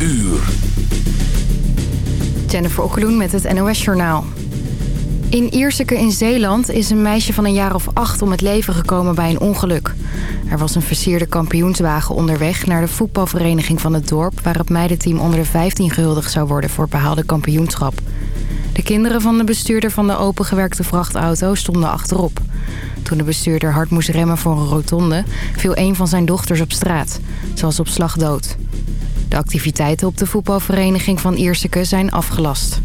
uur. Jennifer Okkeloen met het NOS Journaal. In Ierseke in Zeeland is een meisje van een jaar of acht om het leven gekomen bij een ongeluk. Er was een versierde kampioenswagen onderweg naar de voetbalvereniging van het dorp... waar het meidenteam onder de 15 gehuldigd zou worden voor behaalde kampioenschap. De kinderen van de bestuurder van de opengewerkte vrachtauto stonden achterop. Toen de bestuurder hard moest remmen voor een rotonde... viel een van zijn dochters op straat. Ze was op slag dood. De activiteiten op de voetbalvereniging van Ierseke zijn afgelast.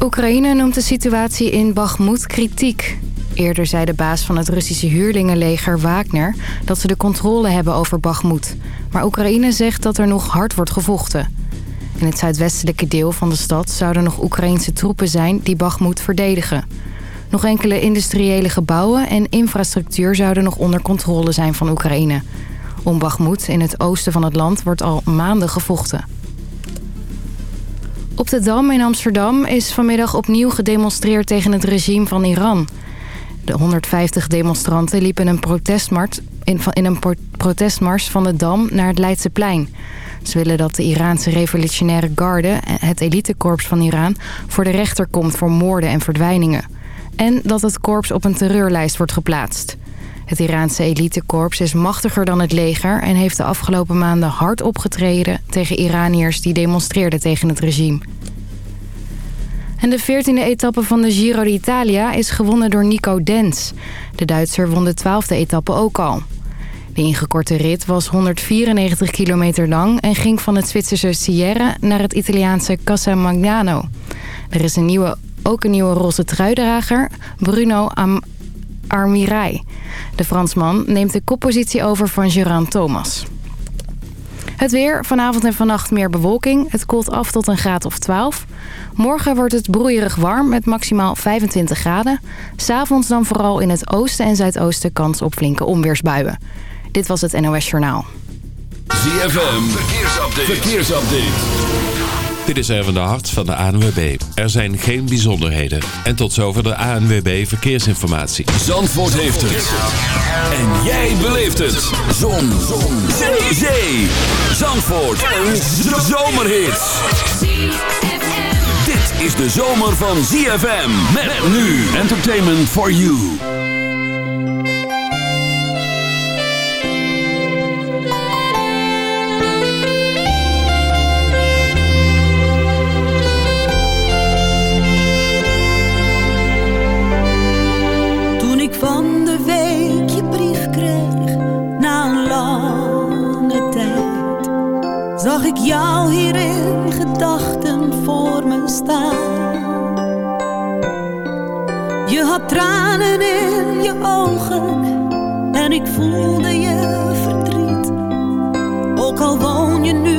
Oekraïne noemt de situatie in Bakhmut kritiek. Eerder zei de baas van het Russische huurlingenleger Wagner... dat ze de controle hebben over Bakhmut. Maar Oekraïne zegt dat er nog hard wordt gevochten. In het zuidwestelijke deel van de stad zouden nog Oekraïnse troepen zijn... die Bakhmut verdedigen. Nog enkele industriële gebouwen en infrastructuur... zouden nog onder controle zijn van Oekraïne. Om Bakhmut in het oosten van het land wordt al maanden gevochten. Op de Dam in Amsterdam is vanmiddag opnieuw gedemonstreerd tegen het regime van Iran. De 150 demonstranten liepen een protestmars in, in een protestmars van de Dam naar het Leidseplein. Ze willen dat de Iraanse revolutionaire garde, het elitekorps van Iran... voor de rechter komt voor moorden en verdwijningen. En dat het korps op een terreurlijst wordt geplaatst. Het Iraanse elitekorps is machtiger dan het leger... en heeft de afgelopen maanden hard opgetreden tegen Iraniërs die demonstreerden tegen het regime. En de 14e etappe van de Giro d'Italia is gewonnen door Nico Dens. De Duitser won de 12e etappe ook al. De ingekorte rit was 194 kilometer lang... en ging van het Zwitserse Sierra naar het Italiaanse Casamagnano. Er is een nieuwe, ook een nieuwe roze truidrager, Bruno Am Armirai. De Fransman neemt de koppositie over van Geraint Thomas. Het weer, vanavond en vannacht meer bewolking. Het koelt af tot een graad of 12. Morgen wordt het broeierig warm met maximaal 25 graden. S'avonds dan vooral in het oosten en zuidoosten kans op flinke onweersbuien. Dit was het NOS Journaal. Dit is even de hart van de ANWB. Er zijn geen bijzonderheden. En tot zover de ANWB Verkeersinformatie. Zandvoort heeft het. En jij beleeft het. Zon. Zon. Zee. Zandvoort. Een zomerhit. Dit is de zomer van ZFM. Met nu. Entertainment for you. Ik jou hier in gedachten voor me staan. Je had tranen in je ogen en ik voelde je verdriet. Ook al woon je nu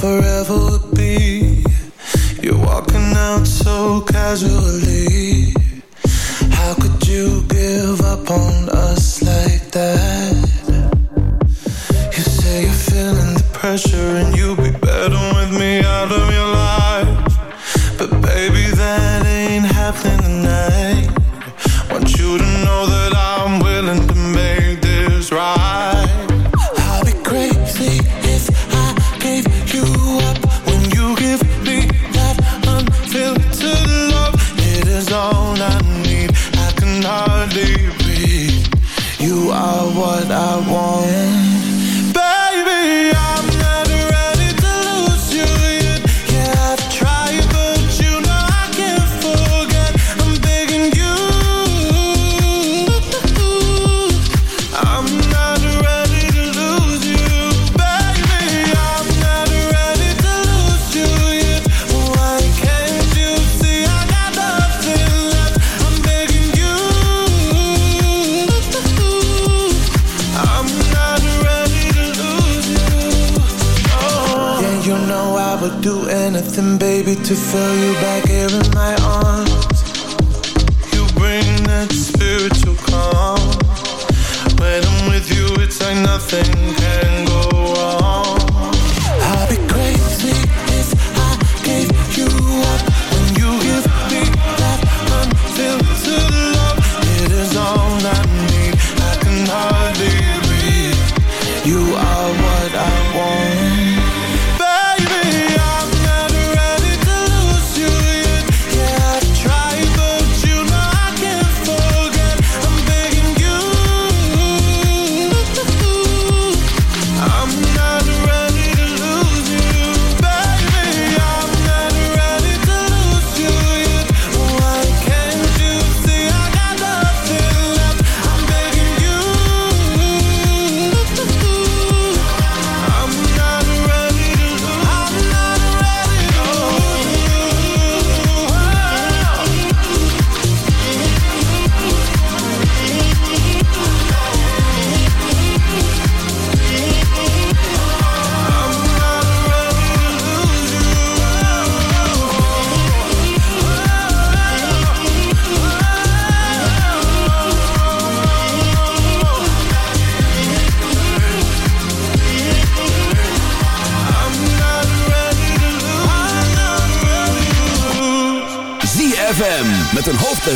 forever would be. You're walking out so casually.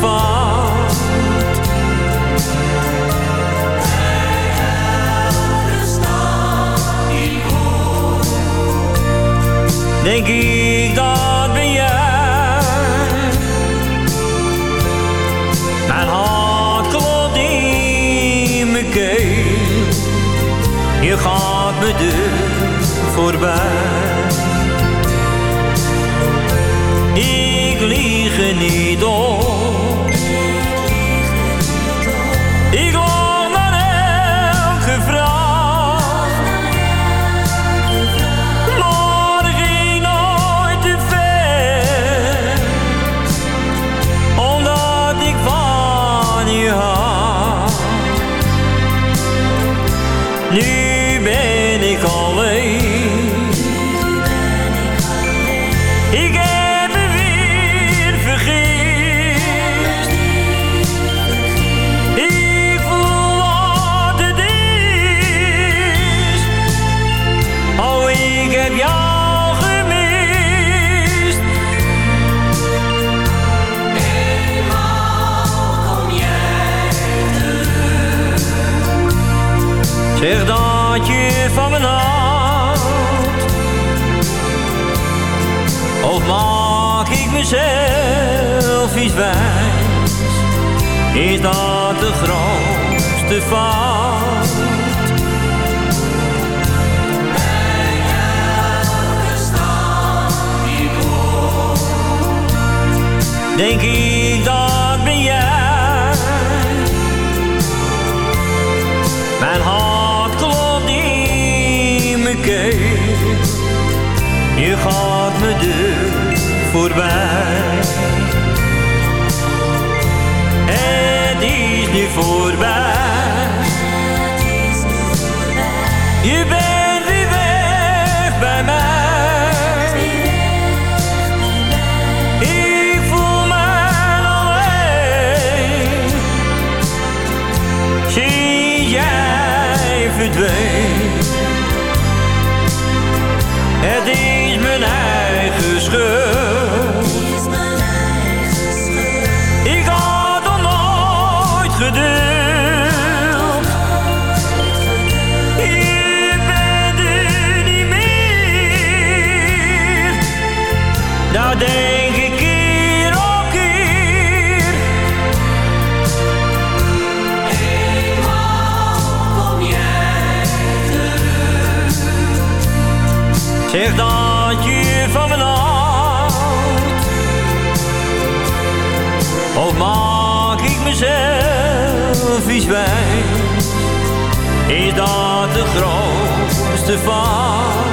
vast. Denk ik dat ben jij. Mijn hart klopt in mijn keel. Je gaat me de voorbij. Ik lieg er niet op. jezelf iets wijs, is dat de grootste fout. Bij elke stap die komt, denk ik dat ben jij. Mijn hart klopt in mijn keel, je gaat me deur voorbij. Het is nu voorbij. Zeg dat je van me houdt. Ook maak ik mezelf iets wijs. Is dat de grootste fout?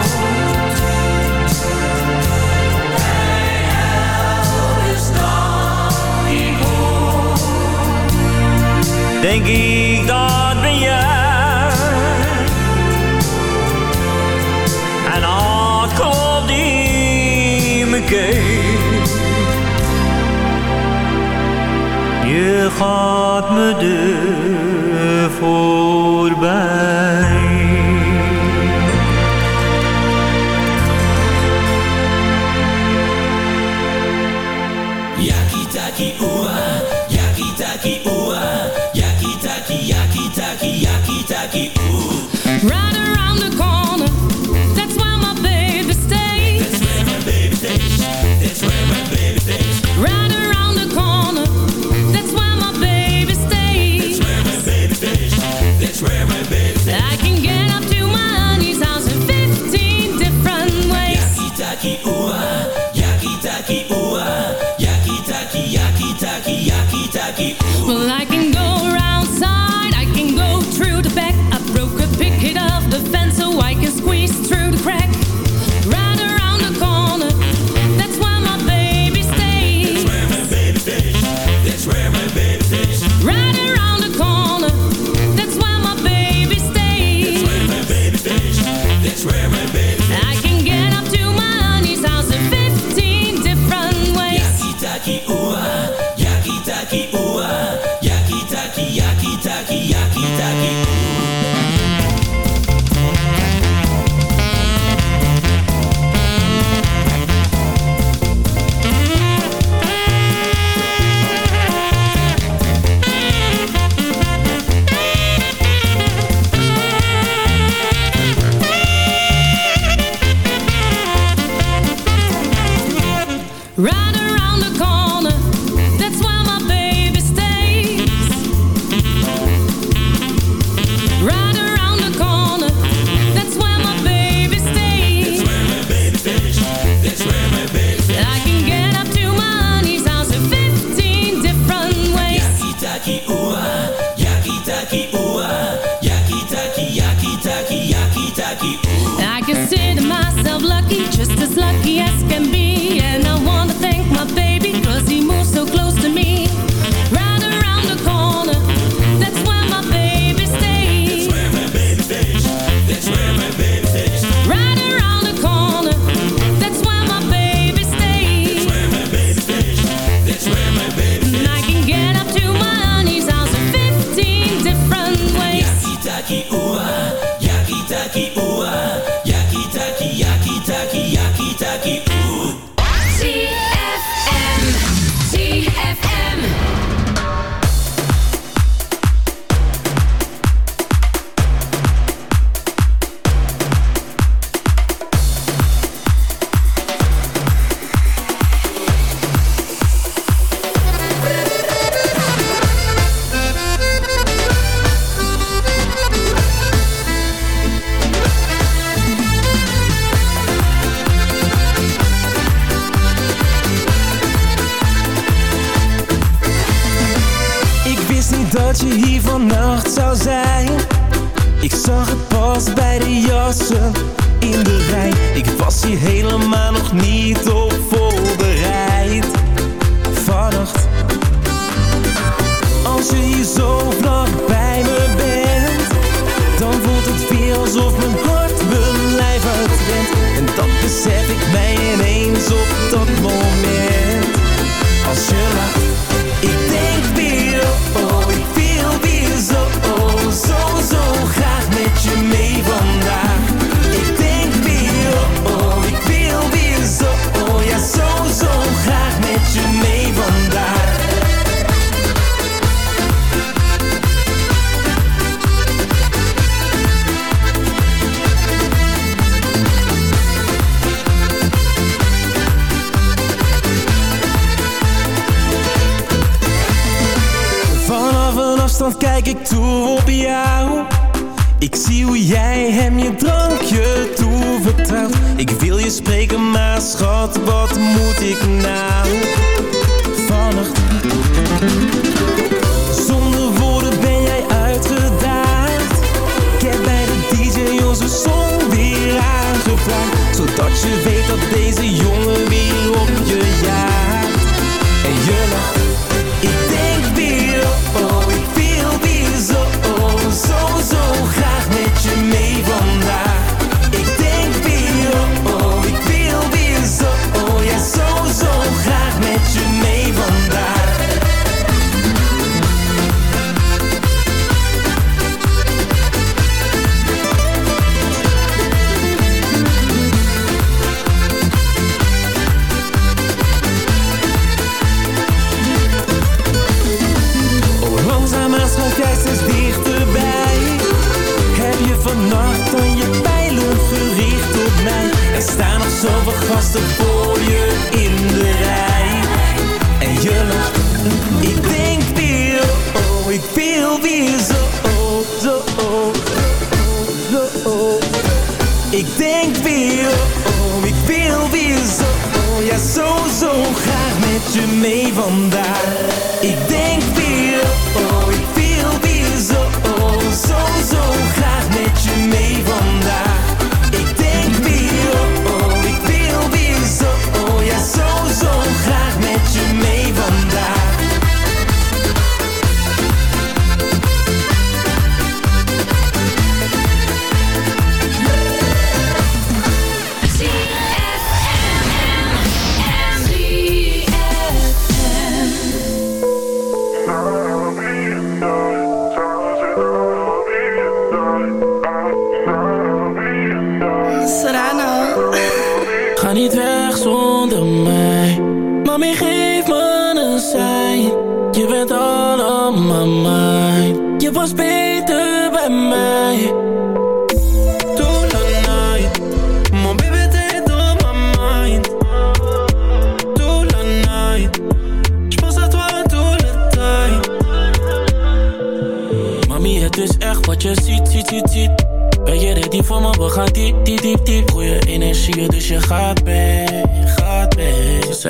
Denk ik dat gaat me de voor. swimming just as lucky as can be. ik toe op jou. Ik zie hoe jij hem je drankje toevertrouwt. Ik wil je spreken, maar schat, wat moet ik nou? Zonder woorden ben jij uitgedaagd. Ik heb bij de DJ onze song weer aangevraagd. Zodat je weet dat deze jongen weer op je jaagt. En je. zoveel gasten voor je in de rij. En je ik denk weer, oh, ik wil weer zo, oh, zo, oh, zo, oh. Ik denk weer, oh, ik wil weer zo, oh, ja, zo, zo graag met je mee vandaag. Ik denk weer, oh.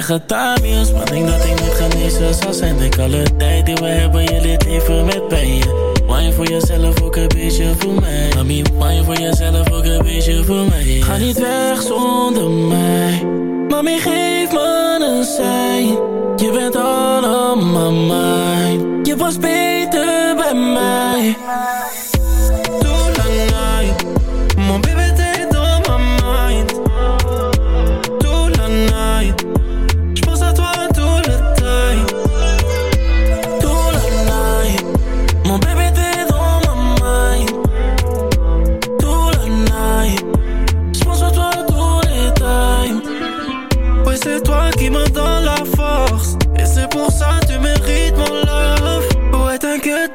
איך אתה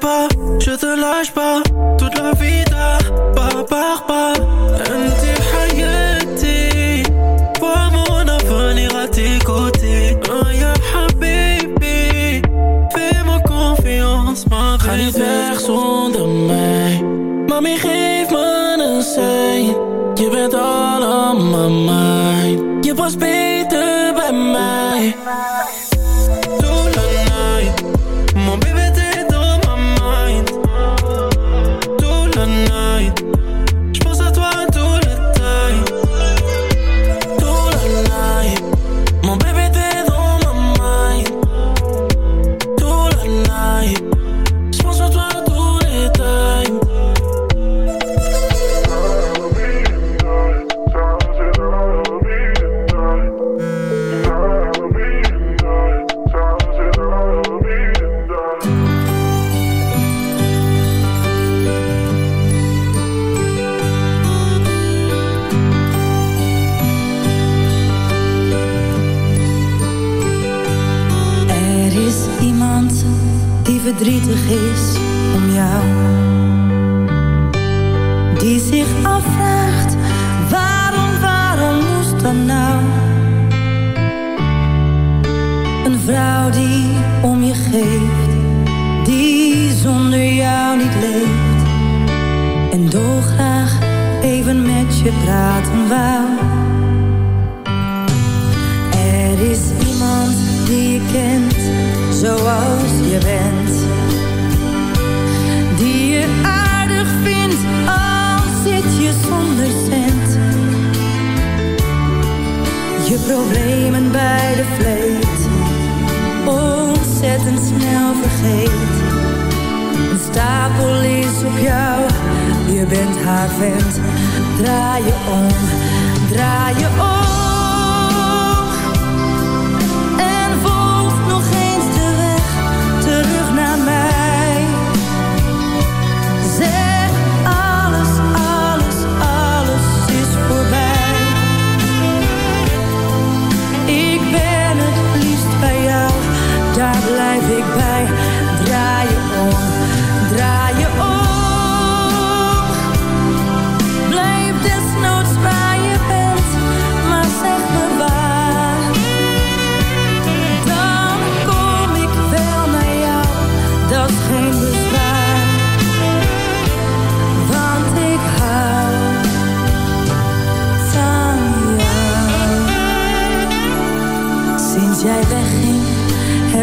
pas, je te lâche pas. Toute la vida, pas par pas. Anti hayati Vois mon avenir à tes côtés. Aya ya habibi. Fais-moi confiance, ma Ga niet weg zonder mij Mami, geef me een sein Je bent allemaal mijn Je was beter Er is iemand die je kent, zoals je bent. Die je aardig vindt, al zit je zonder cent. Je problemen bij de vleet, ontzettend snel vergeet. Een stapel is op jou, je bent haar vent. Draai je om, draai je om.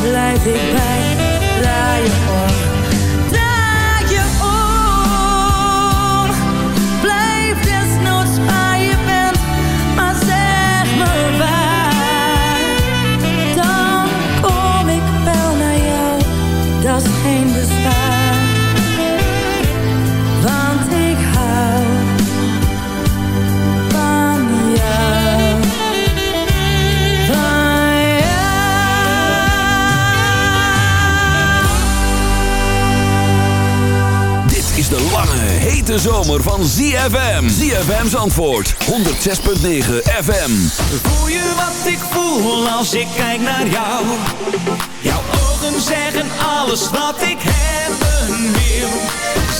Blijf ik bij. Zomer van ZFM. ZFM's antwoord, 106.9 FM. Voel je wat ik voel als ik kijk naar jou? Jouw ogen zeggen alles wat ik hebben wil.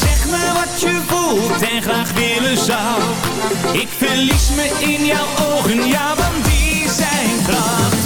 Zeg me wat je voelt en graag willen zou. Ik verlies me in jouw ogen, ja want die zijn prachtig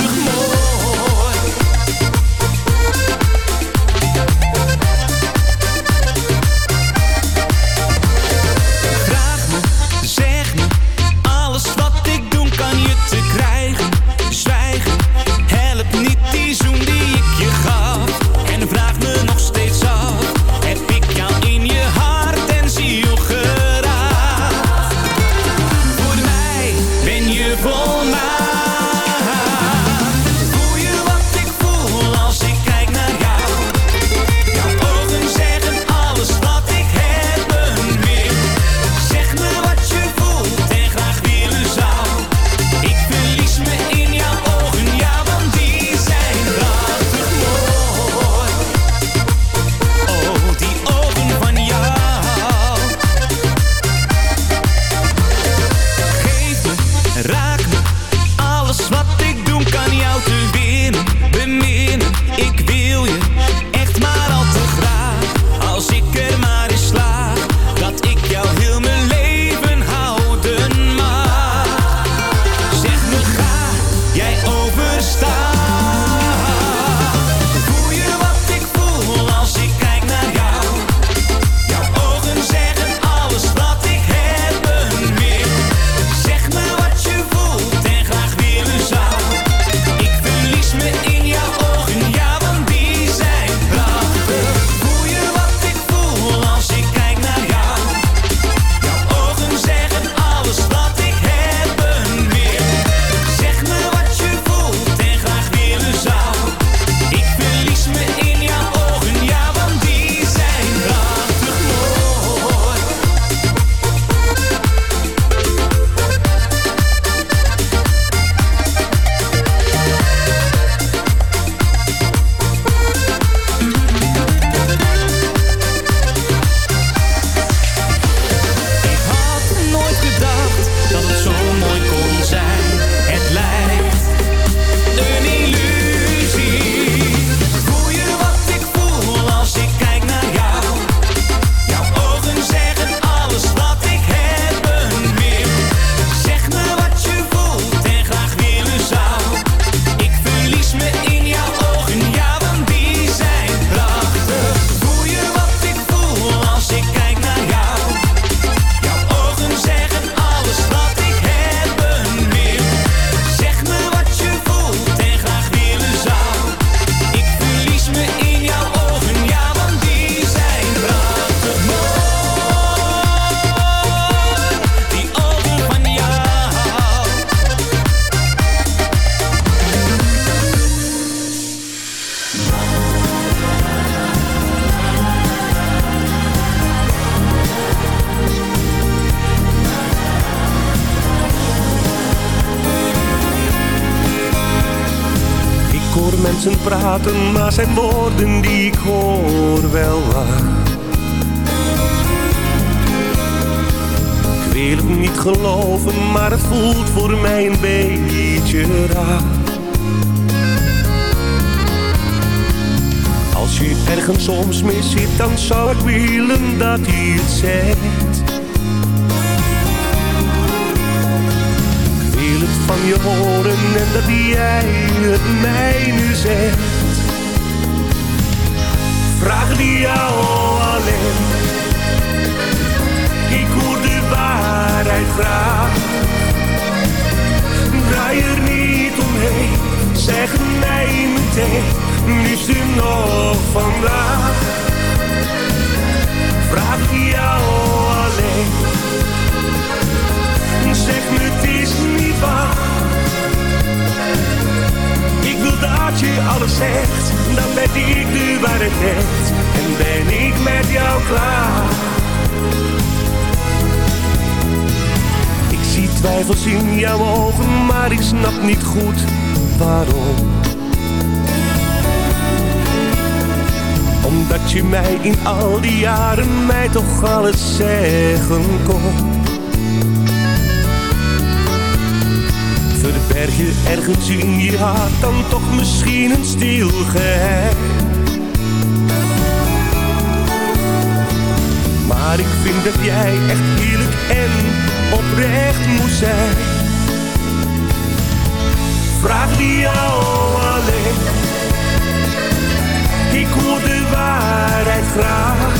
mensen praten, maar zijn woorden die ik hoor wel waar. Ik wil het niet geloven, maar het voelt voor mij een beetje raar. Als je ergens soms mee zit, dan zou ik willen dat hij het zegt. Je horen en dat jij het mij nu zegt. Vraag die jou alleen. Ik hoor de waarheid graag. Draai er niet omheen, zeg mij meteen liefste nog vandaag. Vraag jou alleen. Zeg me het is niet waar. Dat je alles zegt, dan ben ik de waarheid En ben ik met jou klaar. Ik zie twijfels in jouw ogen, maar ik snap niet goed waarom. Omdat je mij in al die jaren mij toch alles zeggen kon Verberg je ergens in je hart dan toch misschien een stil Maar ik vind dat jij echt eerlijk en oprecht moet zijn. Vraag die jou alleen. Ik hoor de waarheid graag.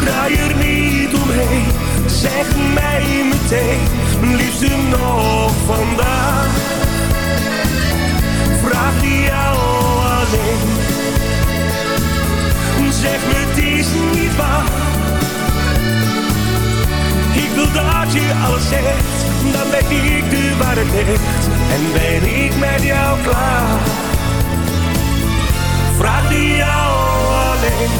Draai er niet omheen, zeg mij meteen, liefste nog vandaag. Vraag die jou alleen, zeg me het is niet waar. Ik wil dat je alles zegt, dan ben ik de waarheid en ben ik met jou klaar vraag die jou alleen.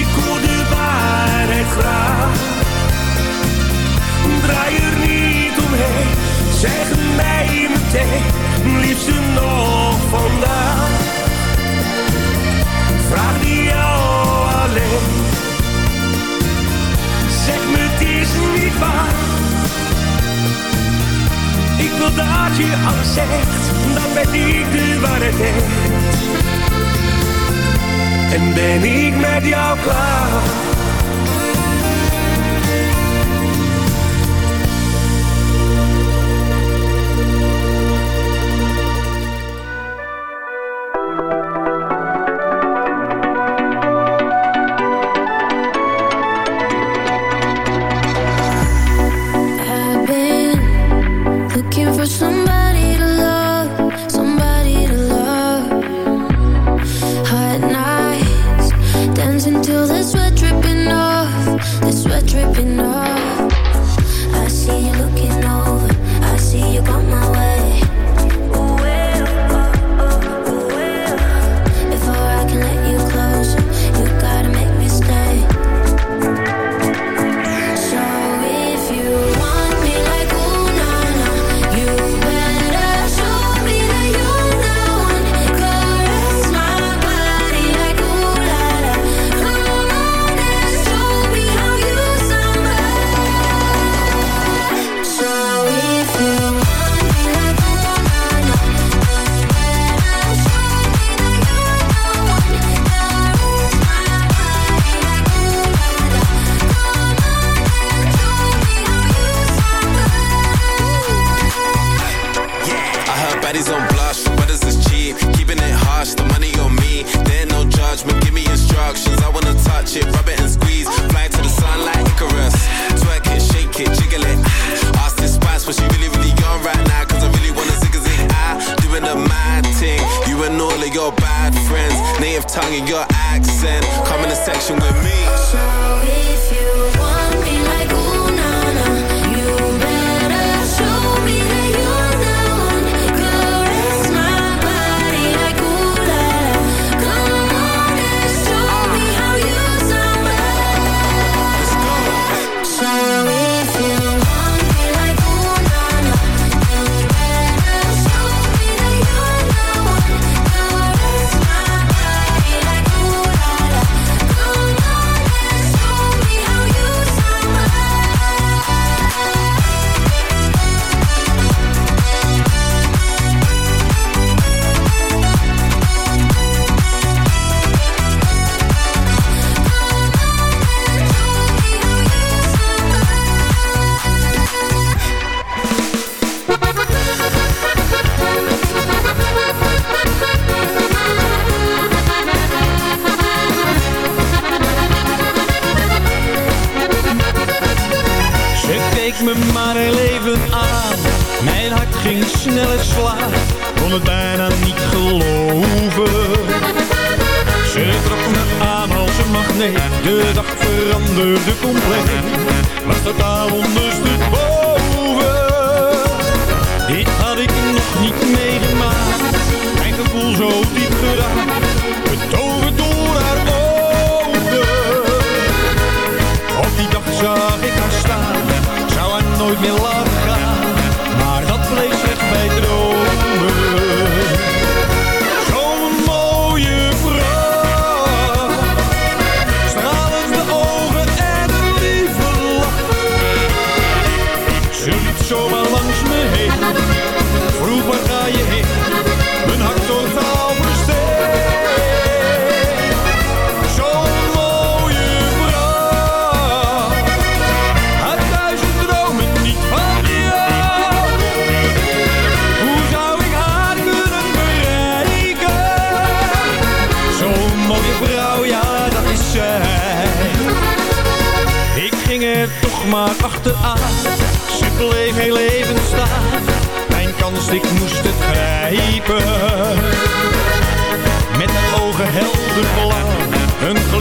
Ik hoor de waarheid graag. Draai er niet omheen, zeg mij meteen, liefste nog vandaag. Vraag die jou alleen. Zeg me het is niet waar. Ik wil dat je alles zegt dan ben ik de waarheid. En ben ik met jou klaar.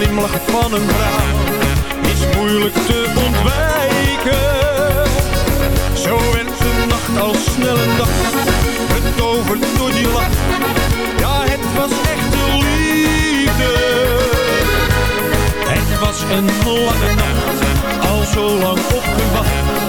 glimlach van een vrouw is moeilijk te ontwijken. Zo wens een nacht al snel een dag, betoverd door die lach. Ja, het was echte liefde. Het was een lange nacht, al zo lang opgewacht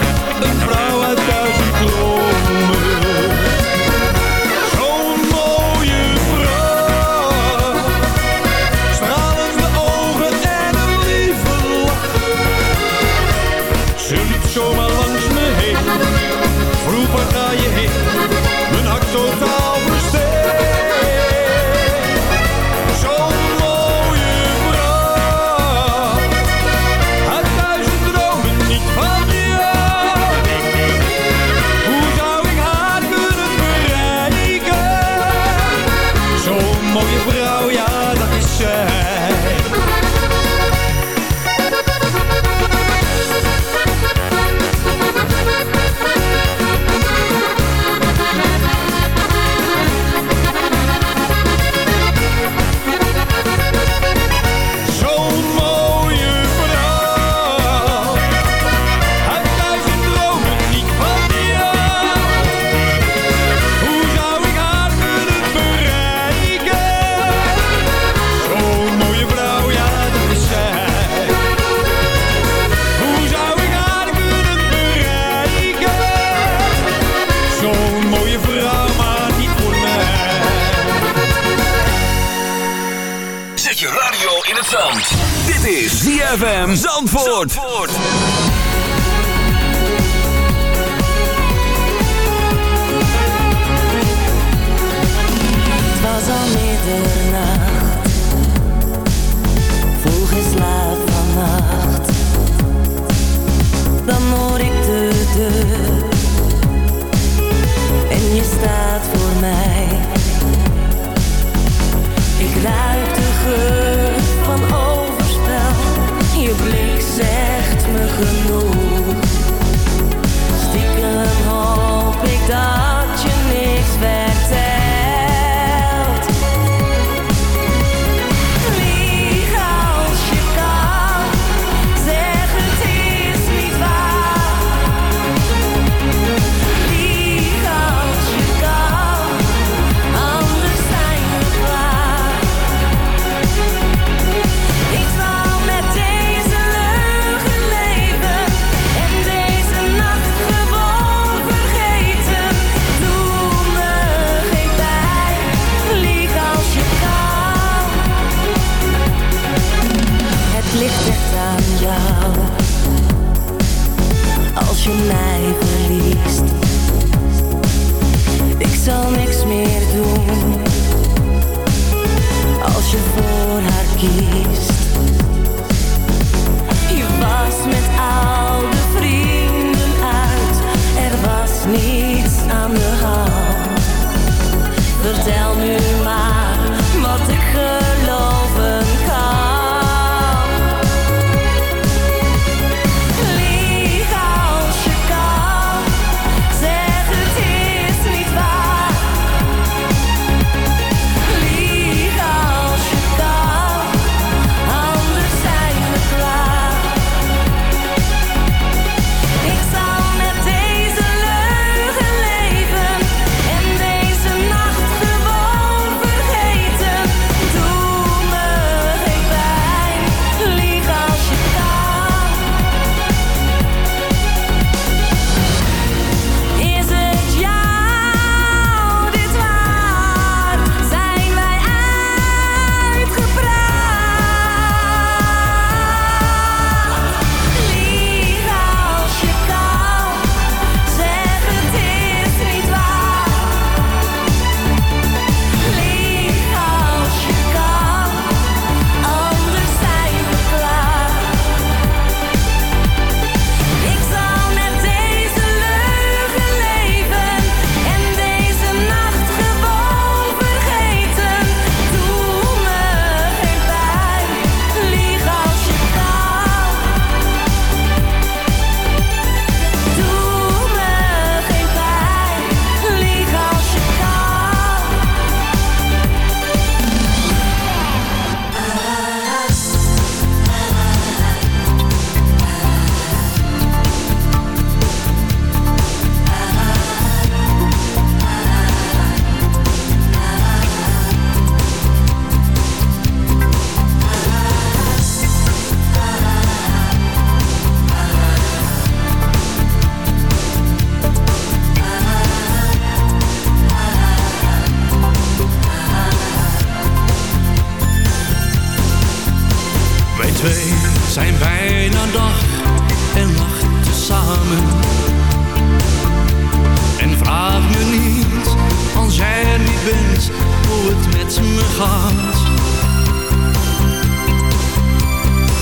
ZFM Zandvoort.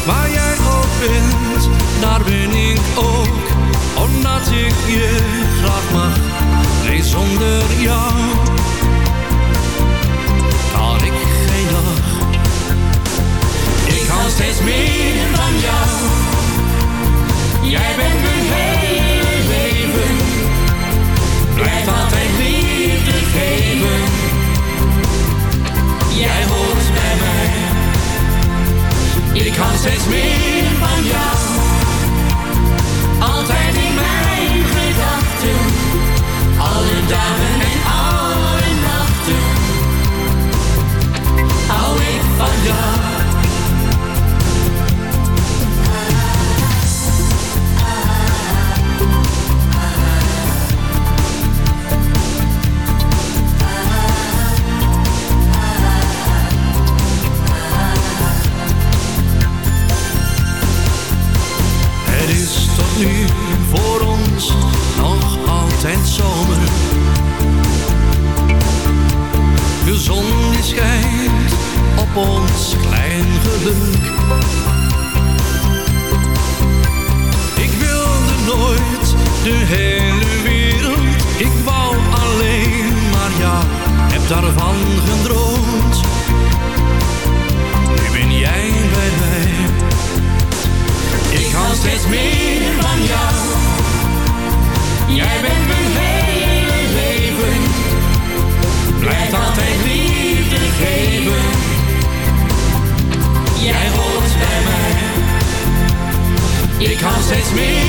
Waar jij ook bent, daar ben ik ook. Omdat ik je graag mag, nee zonder jou kan steeds meer van. ons klein geluk. Ik wilde nooit de hele wereld, ik wou alleen maar ja, heb daarvan gedroomd. Nu ben jij bij mij, ik hou steeds meer. Taste me.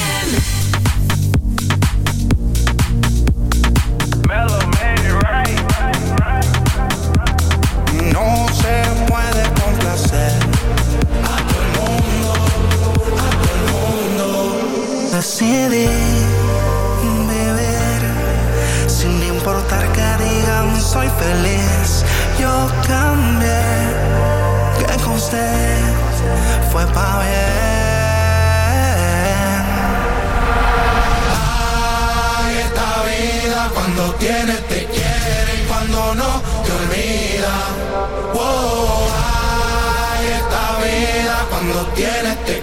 tienes, te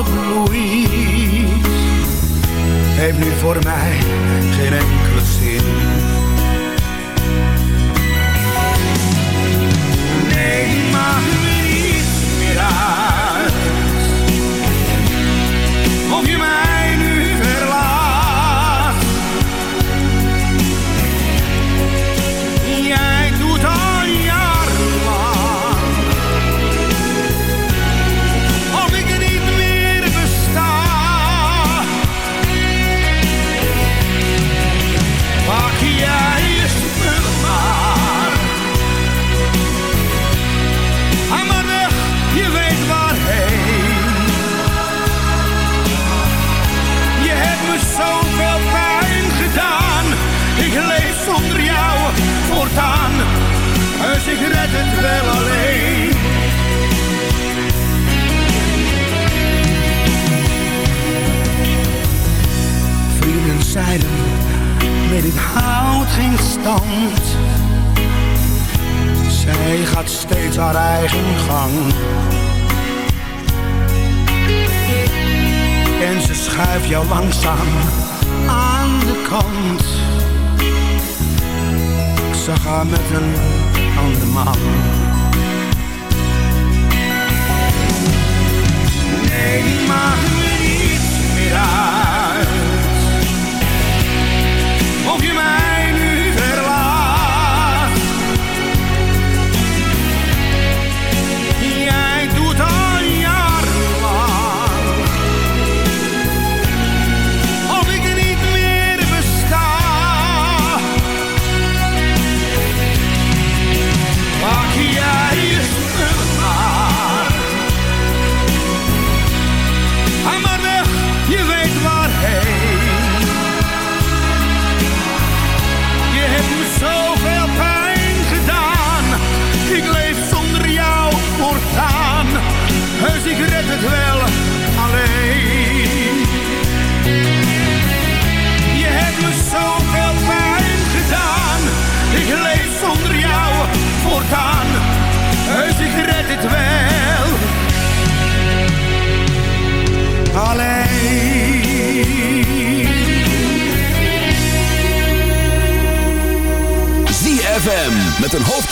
bloei heeft nu voor mij geen enkele zin. Nee, maar dus ik red het wel alleen. Vrienden zeiden, met dit houdt geen stand. Zij gaat steeds haar eigen gang. En ze schuift jou langzaam aan de kant. Ik zag met een van de man. Nee, die niet.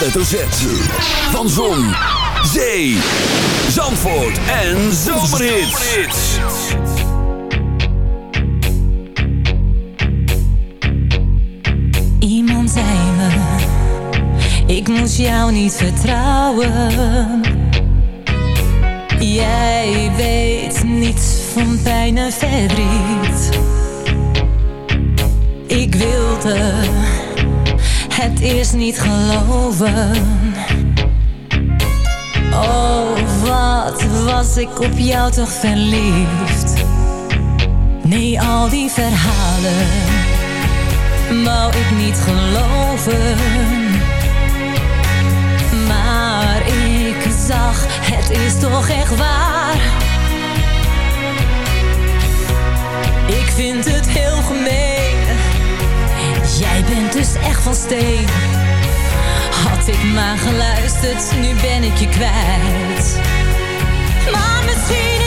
hoofdletter Z. Van Zon, Zee, Zandvoort en Zomerhits. Iemand zei me, ik moest jou niet vertrouwen. Jij weet niets van pijn en verdriet. Ik wilde het is niet geloven. Oh, wat was ik op jou toch verliefd? Nee, al die verhalen wou ik niet geloven. Maar ik zag, het is toch echt waar. Ik vind het heel gemeen ben dus echt van steen. Had ik maar geluisterd, nu ben ik je kwijt. Maar misschien...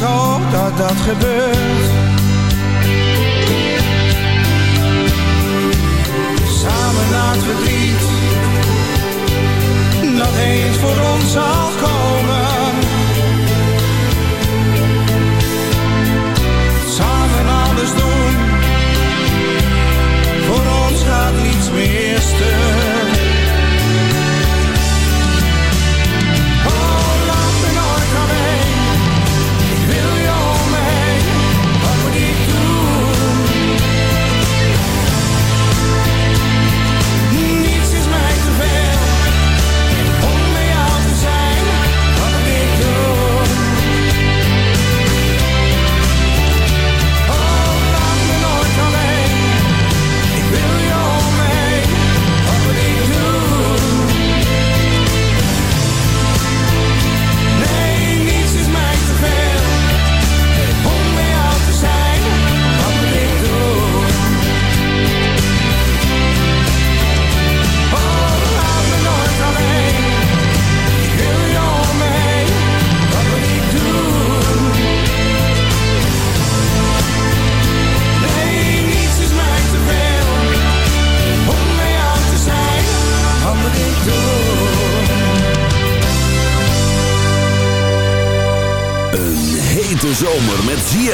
ik hoop dat dat gebeurt. Samen naar het verdriet Dat eens voor ons zal komen